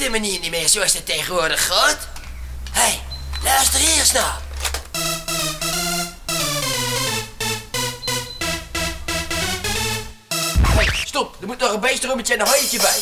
de manier niet meer zoals het tegenwoordig gaat. Hé, hey, luister hier eens naar. Hey, stop, er moet nog een beestrummetje en een hooitje bij.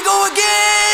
We go again!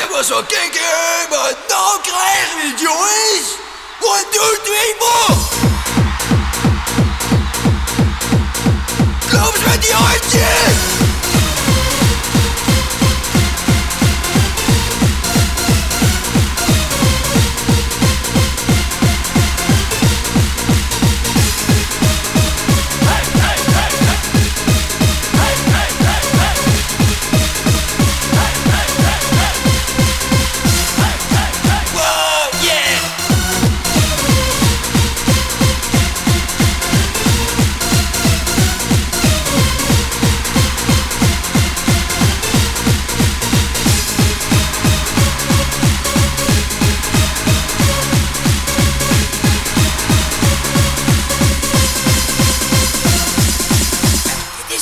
det var så gængig, men nok rigtig jo is. One, two, three, four!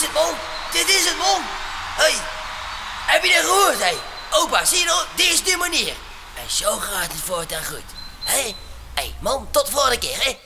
Het, man. Dit is het, man. Hey, heb je dat gehoord, hé? Opa, zie je nog? Dit is de manier. En zo gaat het voortaan goed. Hé, hey, man, tot de volgende keer, hè?